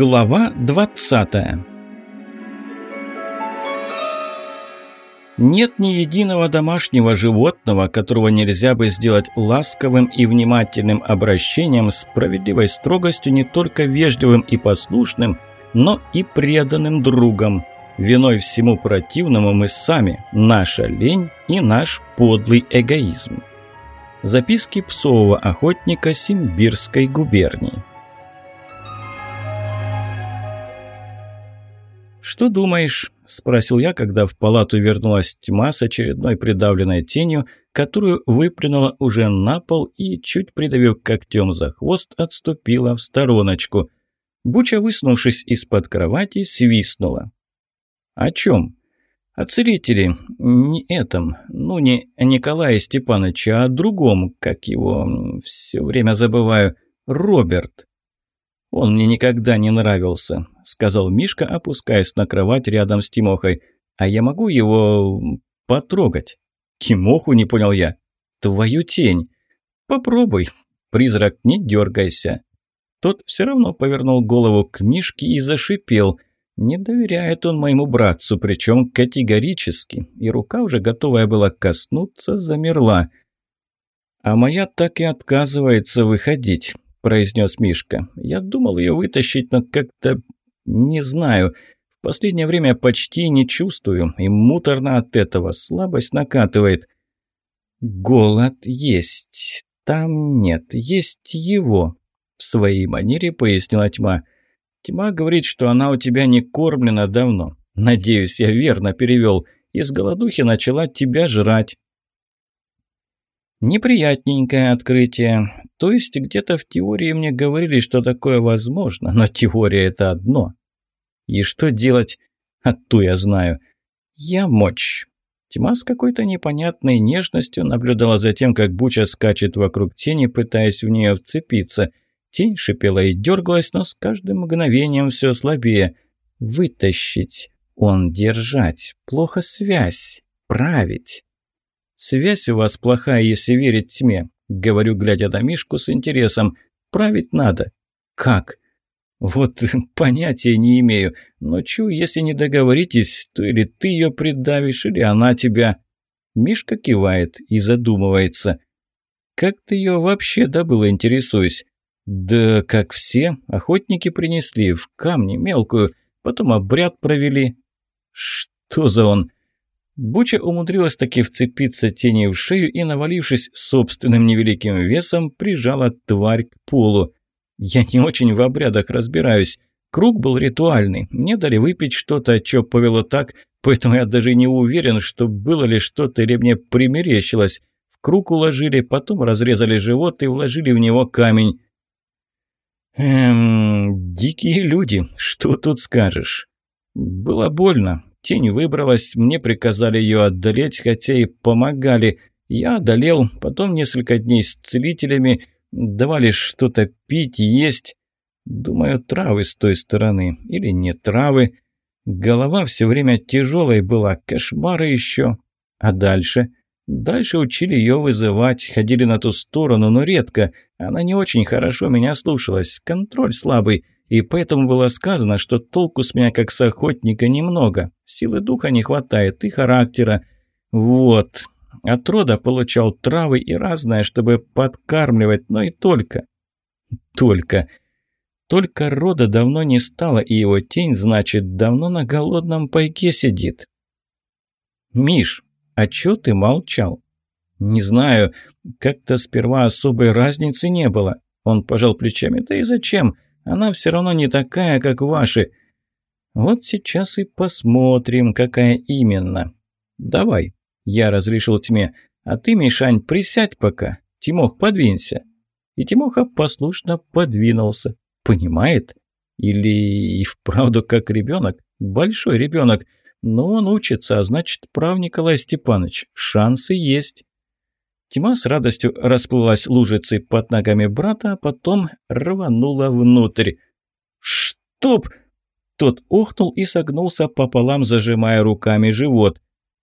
Глава 20 Нет ни единого домашнего животного, которого нельзя бы сделать ласковым и внимательным обращением, справедливой строгостью не только вежливым и послушным, но и преданным другом. Виной всему противному мы сами, наша лень и наш подлый эгоизм. Записки псового охотника Симбирской губернии «Что думаешь?» – спросил я, когда в палату вернулась тьма с очередной придавленной тенью, которую выплюнула уже на пол и, чуть придавив когтем за хвост, отступила в стороночку. Буча, высунувшись из-под кровати, свистнула. «О чем?» «О целителе. Не этом. Ну, не о Николае Степановиче, а другом, как его... Все время забываю. Роберт». «Он мне никогда не нравился», — сказал Мишка, опускаясь на кровать рядом с Тимохой. «А я могу его... потрогать?» «Тимоху?» — не понял я. «Твою тень!» «Попробуй. Призрак, не дергайся». Тот все равно повернул голову к Мишке и зашипел. Не доверяет он моему братцу, причем категорически, и рука, уже готовая была коснуться, замерла. А моя так и отказывается выходить. – произнес Мишка. «Я думал ее вытащить, но как-то... не знаю. В последнее время почти не чувствую, и муторно от этого, слабость накатывает». «Голод есть. Там нет. Есть его», – в своей манере пояснила тьма. «Тьма говорит, что она у тебя не кормлена давно. Надеюсь, я верно перевел. Из голодухи начала тебя жрать». Неприятненькое открытие. То есть где-то в теории мне говорили, что такое возможно, но теория это одно. И что делать? А то я знаю. Я мочь. Тьма с какой-то непонятной нежностью наблюдала за тем, как Буча скачет вокруг тени, пытаясь в нее вцепиться. Тень шипела и дергалась, но с каждым мгновением все слабее. Вытащить. Он держать. Плохо связь. Править. «Связь у вас плохая, если верить тьме», — говорю, глядя на Мишку с интересом. «Править надо». «Как?» «Вот понятия не имею. Но чу, если не договоритесь, то или ты ее придавишь, или она тебя...» Мишка кивает и задумывается. «Как ты ее вообще добыл, интересуюсь?» «Да как все. Охотники принесли в камни мелкую, потом обряд провели». «Что за он?» Буча умудрилась таки вцепиться тени в шею и, навалившись собственным невеликим весом, прижала тварь к полу. Я не очень в обрядах разбираюсь. Круг был ритуальный. Мне дали выпить что-то, что повело так, поэтому я даже не уверен, что было ли что-то или мне примерещилось. В круг уложили, потом разрезали живот и вложили в него камень. Эм, дикие люди, что тут скажешь? Было больно, Тень выбралась, мне приказали ее одолеть, хотя и помогали. Я одолел, потом несколько дней с целителями, давали что-то пить, есть. Думаю, травы с той стороны. Или не травы. Голова все время тяжелой была, кошмары еще. А дальше? Дальше учили ее вызывать, ходили на ту сторону, но редко. Она не очень хорошо меня слушалась, контроль слабый. И поэтому было сказано, что толку с меня как с охотника немного. Силы духа не хватает и характера. Вот. От рода получал травы и разное, чтобы подкармливать, но и только. Только. Только рода давно не стало, и его тень, значит, давно на голодном пайке сидит. «Миш, а чё ты молчал?» «Не знаю. Как-то сперва особой разницы не было». Он пожал плечами. «Да и зачем?» Она все равно не такая, как ваши. Вот сейчас и посмотрим, какая именно. Давай, я разрешил тьме. А ты, Мишань, присядь пока. Тимох, подвинься. И Тимоха послушно подвинулся. Понимает? Или и вправду как ребенок? Большой ребенок. Но он учится, а значит, прав Николай Степанович. Шансы есть. Тьма с радостью расплылась лужицей под ногами брата, а потом рванула внутрь. «Чтоб!» Тот охнул и согнулся пополам, зажимая руками живот.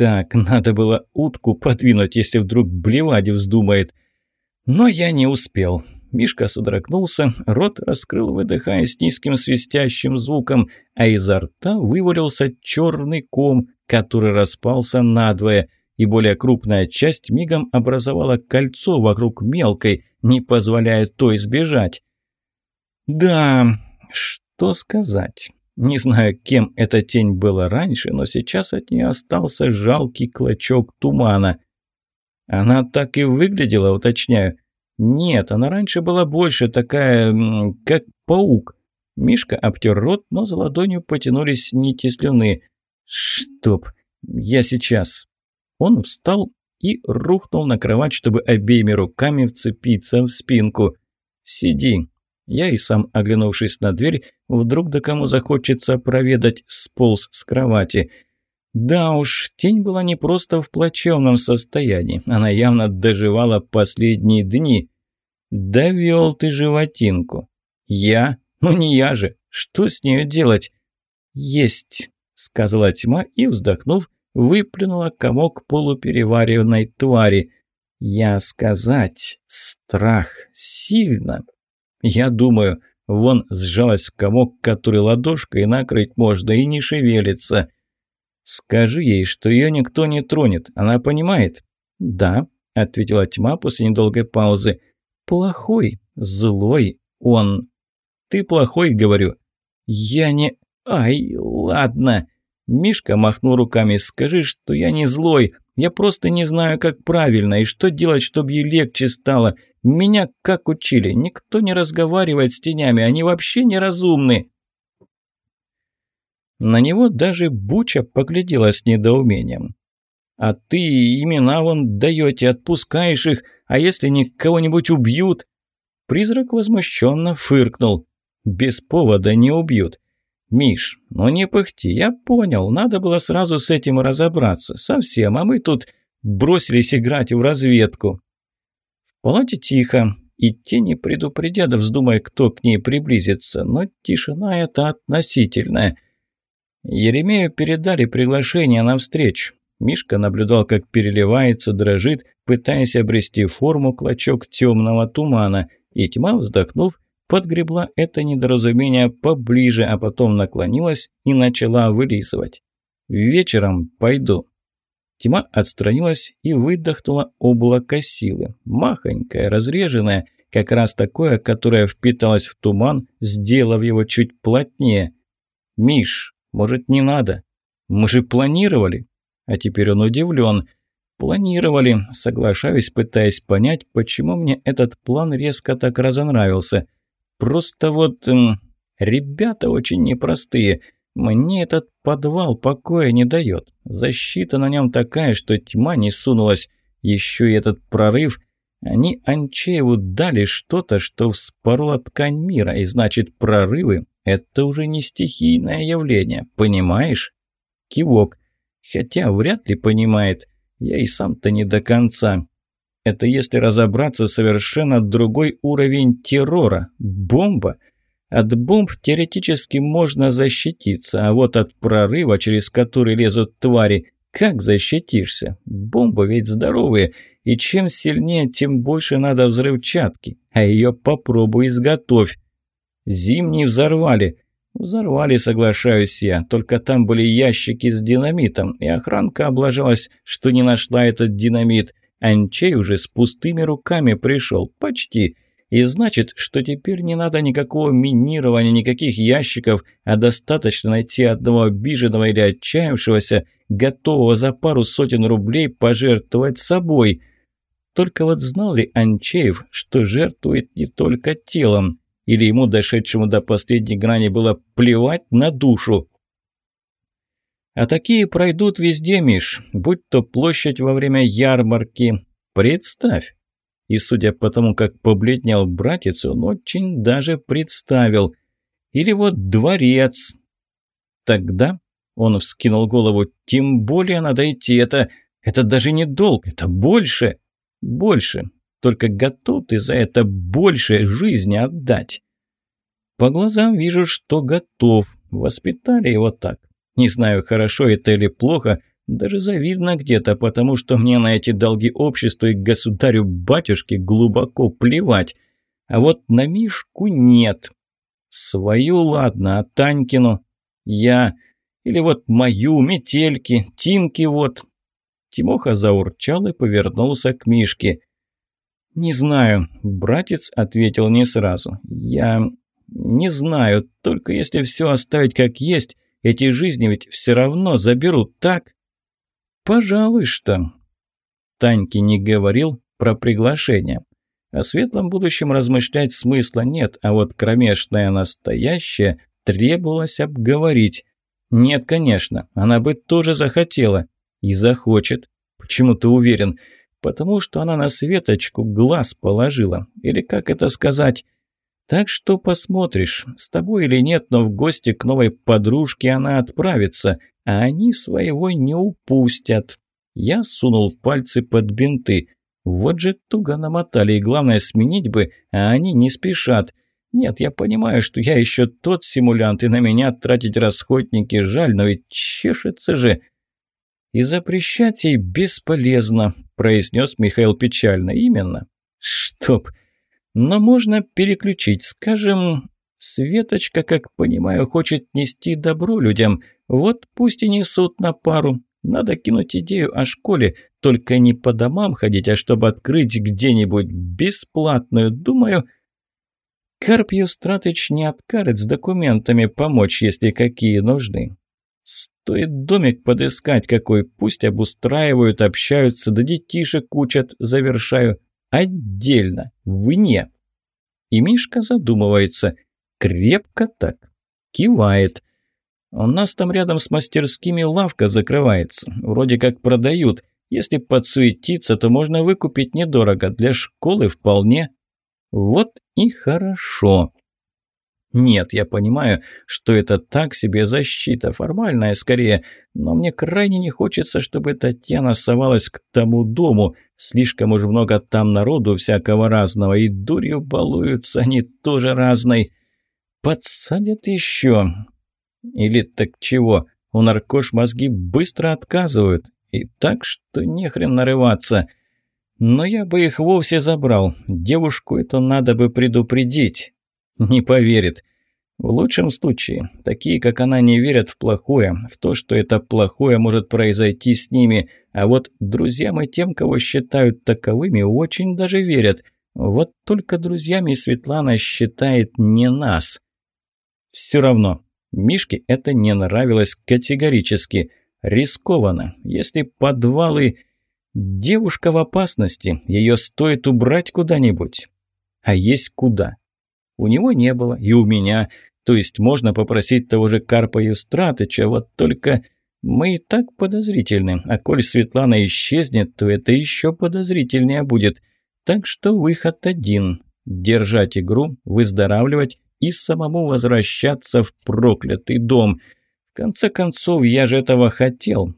Так, надо было утку подвинуть, если вдруг блевать вздумает. Но я не успел. Мишка содрогнулся, рот раскрыл, выдыхая с низким свистящим звуком, а изо рта вывалился черный ком, который распался надвое, и более крупная часть мигом образовала кольцо вокруг мелкой, не позволяя той сбежать. Да, что сказать. Не знаю, кем эта тень была раньше, но сейчас от нее остался жалкий клочок тумана. Она так и выглядела, уточняю. Нет, она раньше была больше такая, как паук. Мишка обтер рот, но за ладонью потянулись нити слюны. «Чтоб! Я сейчас!» Он встал и рухнул на кровать, чтобы обеими руками вцепиться в спинку. «Сиди!» Я и сам, оглянувшись на дверь, вдруг до кому захочется проведать, сполз с кровати. Да уж, тень была не просто в плачевном состоянии, она явно доживала последние дни. «Довел ты животинку!» «Я? Ну не я же! Что с нею делать?» «Есть!» — сказала тьма и, вздохнув, выплюнула комок полуперевариванной твари. «Я сказать, страх сильно!» Я думаю, вон сжалась в комок, который ладошкой накрыть можно и не шевелится. Скажи ей, что ее никто не тронет. Она понимает? Да, ответила тьма после недолгой паузы. Плохой, злой он. Ты плохой, говорю. Я не... Ай, ладно. Мишка махнул руками. Скажи, что я не злой. Я просто не знаю, как правильно и что делать, чтобы ей легче стало. Меня как учили, никто не разговаривает с тенями, они вообще неразумны. На него даже Буча поглядела с недоумением. «А ты имена вон даете, отпускаешь их, а если они кого-нибудь убьют?» Призрак возмущенно фыркнул. «Без повода не убьют. Миш, ну не пыхти, я понял, надо было сразу с этим разобраться, совсем, а мы тут бросились играть в разведку. В палате тихо, и тени предупредят, вздумая, кто к ней приблизится, но тишина эта относительная. Еремею передали приглашение на встречу. Мишка наблюдал, как переливается, дрожит, пытаясь обрести форму клочок темного тумана, и тьма, вздохнув, подгребла это недоразумение поближе, а потом наклонилась и начала вылизывать. «Вечером пойду», Тьма отстранилась и выдохнула облако силы. Махонькое, разреженное, как раз такое, которое впиталось в туман, сделав его чуть плотнее. «Миш, может, не надо? Мы же планировали!» А теперь он удивлен. «Планировали», соглашаюсь, пытаясь понять, почему мне этот план резко так разонравился. Просто вот... Эм, ребята очень непростые. Мне этот подвал покоя не дает. Защита на нем такая, что тьма не сунулась. Еще и этот прорыв. Они Анчееву дали что-то, что вспороло ткань мира, и значит прорывы – это уже не стихийное явление, понимаешь? Кивок. Хотя вряд ли понимает. Я и сам-то не до конца. Это если разобраться совершенно другой уровень террора. Бомба – от бомб теоретически можно защититься, а вот от прорыва, через который лезут твари, как защитишься? Бомбы ведь здоровые, и чем сильнее, тем больше надо взрывчатки, а ее попробуй изготовь. Зимний взорвали. Взорвали, соглашаюсь я, только там были ящики с динамитом, и охранка облажалась, что не нашла этот динамит. Анчей уже с пустыми руками пришел, почти. И значит, что теперь не надо никакого минирования, никаких ящиков, а достаточно найти одного обиженного или отчаявшегося, готового за пару сотен рублей пожертвовать собой. Только вот знал ли Анчеев, что жертвует не только телом, или ему, дошедшему до последней грани, было плевать на душу? А такие пройдут везде, Миш, будь то площадь во время ярмарки. Представь, и, судя по тому, как побледнел братец, он очень даже представил. Или вот дворец. Тогда он вскинул голову. Тем более надо идти. Это, это даже не долг, это больше. Больше. Только готов ты за это больше жизни отдать. По глазам вижу, что готов. Воспитали его так. Не знаю, хорошо это или плохо, даже завидно где-то, потому что мне на эти долги обществу и государю-батюшке глубоко плевать. А вот на Мишку нет. Свою, ладно, а Танькину? Я... Или вот мою, метельки, Тимки вот. Тимоха заурчал и повернулся к Мишке. «Не знаю», – братец ответил не сразу. «Я не знаю, только если все оставить как есть, эти жизни ведь все равно заберут, так?» «Пожалуй, что...» Таньке не говорил про приглашение. О светлом будущем размышлять смысла нет, а вот кромешное настоящее требовалось обговорить. Нет, конечно, она бы тоже захотела. И захочет. Почему ты уверен? Потому что она на Светочку глаз положила. Или как это сказать? Так что посмотришь, с тобой или нет, но в гости к новой подружке она отправится, а они своего не упустят. Я сунул пальцы под бинты. Вот же туго намотали, и главное сменить бы, а они не спешат. Нет, я понимаю, что я еще тот симулянт, и на меня тратить расходники жаль, но ведь чешется же. «И запрещать ей бесполезно», – произнес Михаил печально. «Именно». «Чтоб». «Но можно переключить. Скажем, Светочка, как понимаю, хочет нести добро людям. Вот пусть и несут на пару. Надо кинуть идею о школе, только не по домам ходить, а чтобы открыть где-нибудь бесплатную. Думаю, Карп Юстратыч не откажет с документами помочь, если какие нужны. Стоит домик подыскать какой, пусть обустраивают, общаются, да детишек учат, завершаю. Отдельно, вне. И Мишка задумывается. Крепко так. Кивает. У нас там рядом с мастерскими лавка закрывается. Вроде как продают. Если подсуетиться, то можно выкупить недорого. Для школы вполне. Вот и хорошо. Нет, я понимаю, что это так себе защита, формальная скорее, но мне крайне не хочется, чтобы Татьяна совалась к тому дому. Слишком уж много там народу всякого разного, и дурью балуются они тоже разной. Подсадят еще. Или так чего, у наркош мозги быстро отказывают, и так что нехрен нарываться. Но я бы их вовсе забрал, девушку это надо бы предупредить». Не поверит. В лучшем случае, такие, как она, не верят в плохое, в то, что это плохое может произойти с ними, а вот друзьям и тем, кого считают таковыми, очень даже верят. Вот только друзьями Светлана считает не нас. Все равно, Мишке это не нравилось категорически. Рискованно. Если подвалы... Девушка в опасности, ее стоит убрать куда-нибудь. А есть куда. У него не было, и у меня. То есть можно попросить того же Карпа Юстратыча, вот только мы и так подозрительны. А коль Светлана исчезнет, то это еще подозрительнее будет. Так что выход один – держать игру, выздоравливать и самому возвращаться в проклятый дом. В конце концов, я же этого хотел.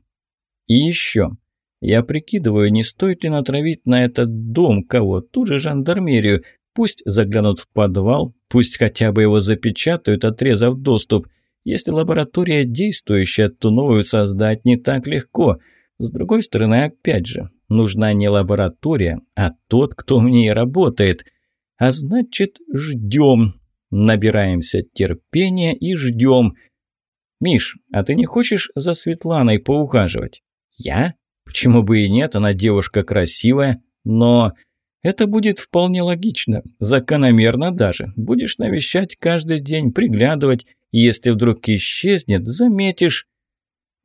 И еще. Я прикидываю, не стоит ли натравить на этот дом кого, ту же жандармерию, Пусть заглянут в подвал, пусть хотя бы его запечатают, отрезав доступ. Если лаборатория действующая, то новую создать не так легко. С другой стороны, опять же, нужна не лаборатория, а тот, кто в ней работает. А значит, ждем. Набираемся терпения и ждем. «Миш, а ты не хочешь за Светланой поухаживать?» «Я? Почему бы и нет, она девушка красивая, но...» Это будет вполне логично, закономерно даже. Будешь навещать каждый день, приглядывать, и если вдруг исчезнет, заметишь.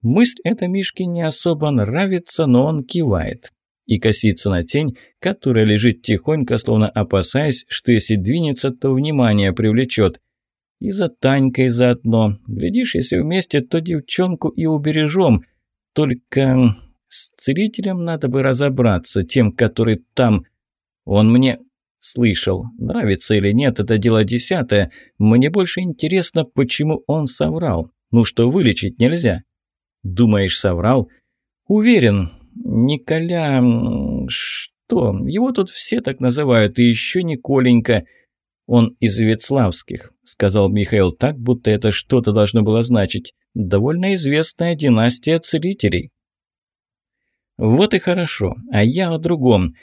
Мысль эта Мишке не особо нравится, но он кивает. И косится на тень, которая лежит тихонько, словно опасаясь, что если двинется, то внимание привлечет. И за Танькой заодно. Глядишь, если вместе, то девчонку и убережем. Только с целителем надо бы разобраться, тем, который там он мне слышал. Нравится или нет, это дело десятое. Мне больше интересно, почему он соврал. Ну что, вылечить нельзя? Думаешь, соврал? Уверен. Николя... Что? Его тут все так называют, и еще Николенька. Он из Ветславских, сказал Михаил так, будто это что-то должно было значить. Довольно известная династия целителей. Вот и хорошо. А я о другом.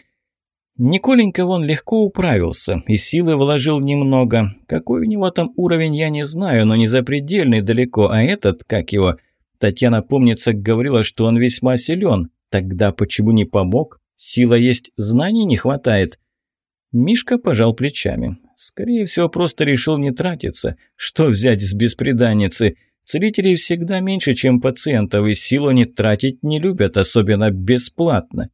Николенька вон легко управился и силы вложил немного. Какой у него там уровень, я не знаю, но не запредельный далеко. А этот, как его... Татьяна, помнится, говорила, что он весьма силен. Тогда почему не помог? Сила есть, знаний не хватает. Мишка пожал плечами. Скорее всего, просто решил не тратиться. Что взять с беспреданницы? Целителей всегда меньше, чем пациентов, и силу они тратить не любят, особенно бесплатно.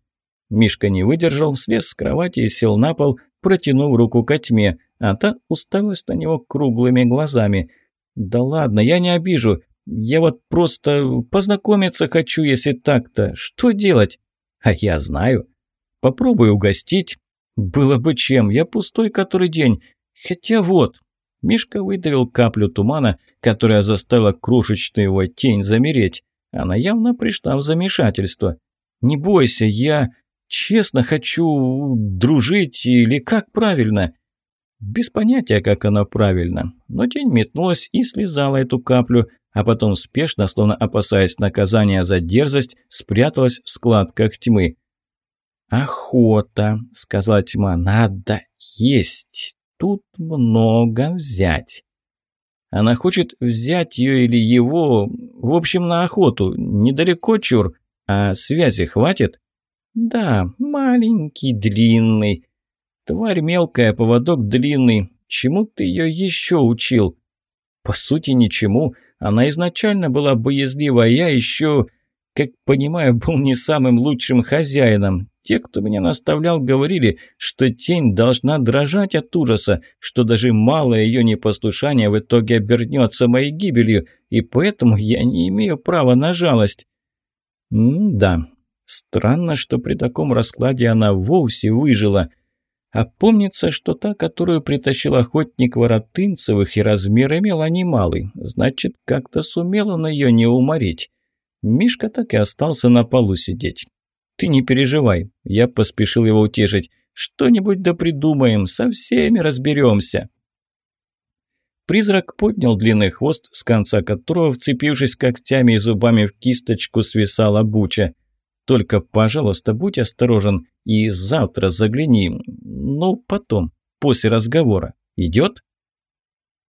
Мишка не выдержал, слез с кровати и сел на пол, протянув руку ко тьме, а та уставилась на него круглыми глазами. «Да ладно, я не обижу. Я вот просто познакомиться хочу, если так-то. Что делать?» «А я знаю. Попробуй угостить. Было бы чем, я пустой который день. Хотя вот...» Мишка выдавил каплю тумана, которая заставила крошечную его тень замереть. Она явно пришла в замешательство. «Не бойся, я...» Честно хочу дружить или как правильно? Без понятия, как оно правильно. Но тень метнулась и слезала эту каплю, а потом спешно, словно опасаясь наказания за дерзость, спряталась в складках тьмы. «Охота», — сказала тьма, — «надо есть. Тут много взять». Она хочет взять ее или его, в общем, на охоту. Недалеко, чур. А связи хватит? «Да, маленький, длинный. Тварь мелкая, поводок длинный. Чему ты ее еще учил?» «По сути, ничему. Она изначально была боязлива, а я еще, как понимаю, был не самым лучшим хозяином. Те, кто меня наставлял, говорили, что тень должна дрожать от ужаса, что даже малое ее непослушание в итоге обернется моей гибелью, и поэтому я не имею права на жалость». «М-да, Странно, что при таком раскладе она вовсе выжила. А помнится, что та, которую притащил охотник Воротынцевых, и размер имела немалый. Значит, как-то сумел он ее не уморить. Мишка так и остался на полу сидеть. «Ты не переживай», – я поспешил его утешить. «Что-нибудь да придумаем, со всеми разберемся». Призрак поднял длинный хвост, с конца которого, вцепившись когтями и зубами в кисточку, свисала буча. Только, пожалуйста, будь осторожен и завтра загляни. Ну, потом, после разговора. Идет?»